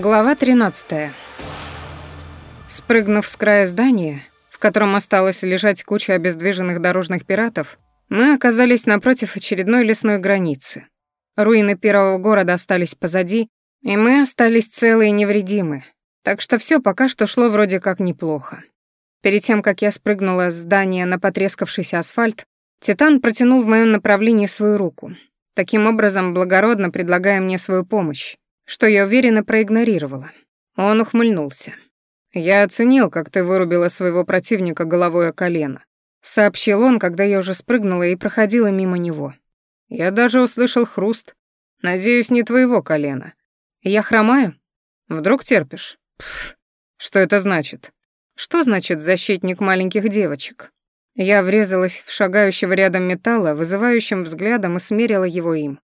Глава 13. Спрыгнув с края здания, в котором осталась лежать куча обездвиженных дорожных пиратов, мы оказались напротив очередной лесной границы. Руины первого города остались позади, и мы остались целы и невредимы, так что все пока что шло вроде как неплохо. Перед тем, как я спрыгнула с здания на потрескавшийся асфальт, Титан протянул в моем направлении свою руку, таким образом благородно предлагая мне свою помощь, что я уверенно проигнорировала. Он ухмыльнулся. «Я оценил, как ты вырубила своего противника головой о колено», — сообщил он, когда я уже спрыгнула и проходила мимо него. «Я даже услышал хруст. Надеюсь, не твоего колена. Я хромаю? Вдруг терпишь? Пф, что это значит? Что значит защитник маленьких девочек?» Я врезалась в шагающего рядом металла, вызывающим взглядом и смерила его им.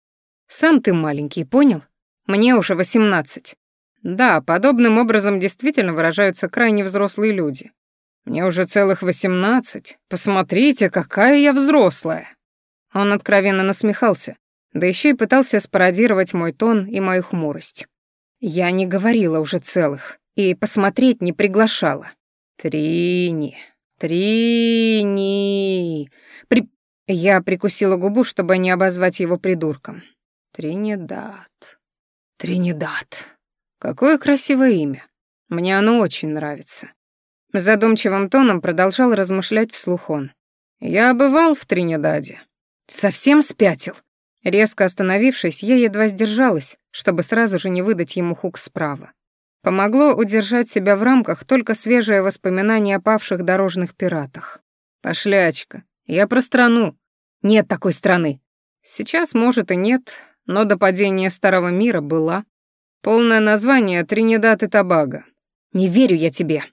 «Сам ты маленький, понял? Мне уже 18. Да, подобным образом действительно выражаются крайне взрослые люди. Мне уже целых 18. Посмотрите, какая я взрослая. Он откровенно насмехался, да еще и пытался спародировать мой тон и мою хмурость. Я не говорила уже целых и посмотреть не приглашала. Трини, Трини. При... Я прикусила губу, чтобы не обозвать его придурком. Тринидад. Тринидад. Какое красивое имя. Мне оно очень нравится. Задумчивым тоном продолжал размышлять вслух он. Я бывал в Тринидаде. Совсем спятил. Резко остановившись, я едва сдержалась, чтобы сразу же не выдать ему хук справа. Помогло удержать себя в рамках только свежее воспоминание о павших дорожных пиратах. «Пошлячка, я про страну». «Нет такой страны». «Сейчас, может, и нет, но до падения старого мира была. Полное название — Тринидад и табага. Не верю я тебе.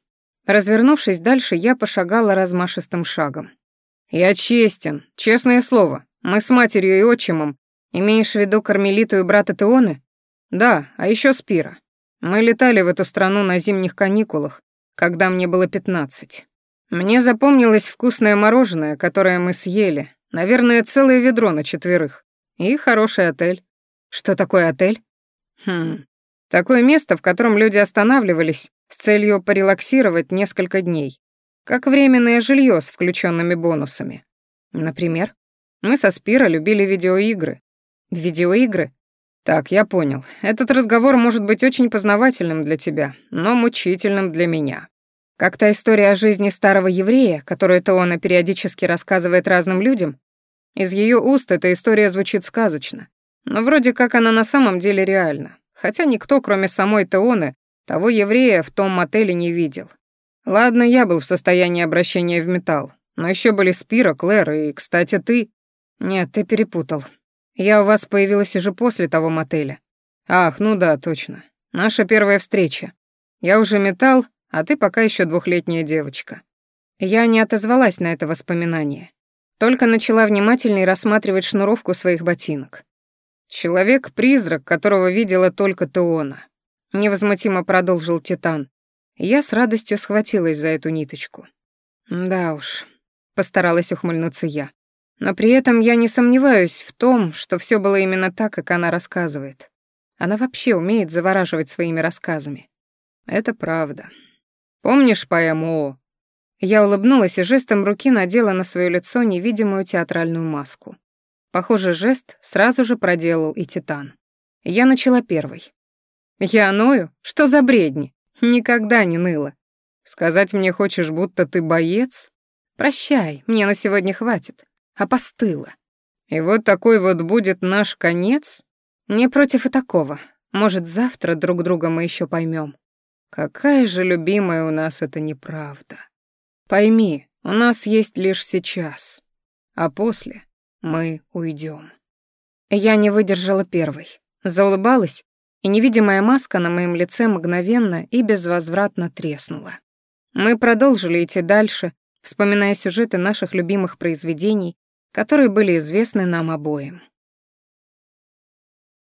Развернувшись дальше, я пошагала размашистым шагом. Я честен, честное слово. Мы с матерью и отчимом. Имеешь в виду Кармелиту и брата Теоны? Да, а еще Спира. Мы летали в эту страну на зимних каникулах, когда мне было пятнадцать. Мне запомнилось вкусное мороженое, которое мы съели, наверное, целое ведро на четверых. И хороший отель. Что такое отель? Хм. Такое место, в котором люди останавливались с целью порелаксировать несколько дней. Как временное жилье с включенными бонусами. Например, мы со Спира любили видеоигры. Видеоигры? Так, я понял. Этот разговор может быть очень познавательным для тебя, но мучительным для меня. Как та история о жизни старого еврея, которую Теона периодически рассказывает разным людям, Из ее уст эта история звучит сказочно. Но вроде как она на самом деле реальна. Хотя никто, кроме самой Теоны, того еврея в том мотеле не видел. Ладно, я был в состоянии обращения в металл. Но еще были Спира, Клэр и, кстати, ты. Нет, ты перепутал. Я у вас появилась уже после того мотеля. Ах, ну да, точно. Наша первая встреча. Я уже металл, а ты пока еще двухлетняя девочка. Я не отозвалась на это воспоминание. Только начала внимательнее рассматривать шнуровку своих ботинок. «Человек-призрак, которого видела только Теона», — невозмутимо продолжил Титан. Я с радостью схватилась за эту ниточку. «Да уж», — постаралась ухмыльнуться я. Но при этом я не сомневаюсь в том, что все было именно так, как она рассказывает. Она вообще умеет завораживать своими рассказами. Это правда. Помнишь поэму я улыбнулась и жестом руки надела на свое лицо невидимую театральную маску. Похоже, жест сразу же проделал и Титан. Я начала первой. «Я ною? Что за бредни? Никогда не ныло. Сказать мне хочешь, будто ты боец? Прощай, мне на сегодня хватит. А постыла. И вот такой вот будет наш конец? Не против и такого. Может, завтра друг друга мы еще поймем. Какая же любимая у нас это неправда». Пойми, у нас есть лишь сейчас, а после мы уйдем. Я не выдержала первой, заулыбалась, и невидимая маска на моем лице мгновенно и безвозвратно треснула. Мы продолжили идти дальше, вспоминая сюжеты наших любимых произведений, которые были известны нам обоим.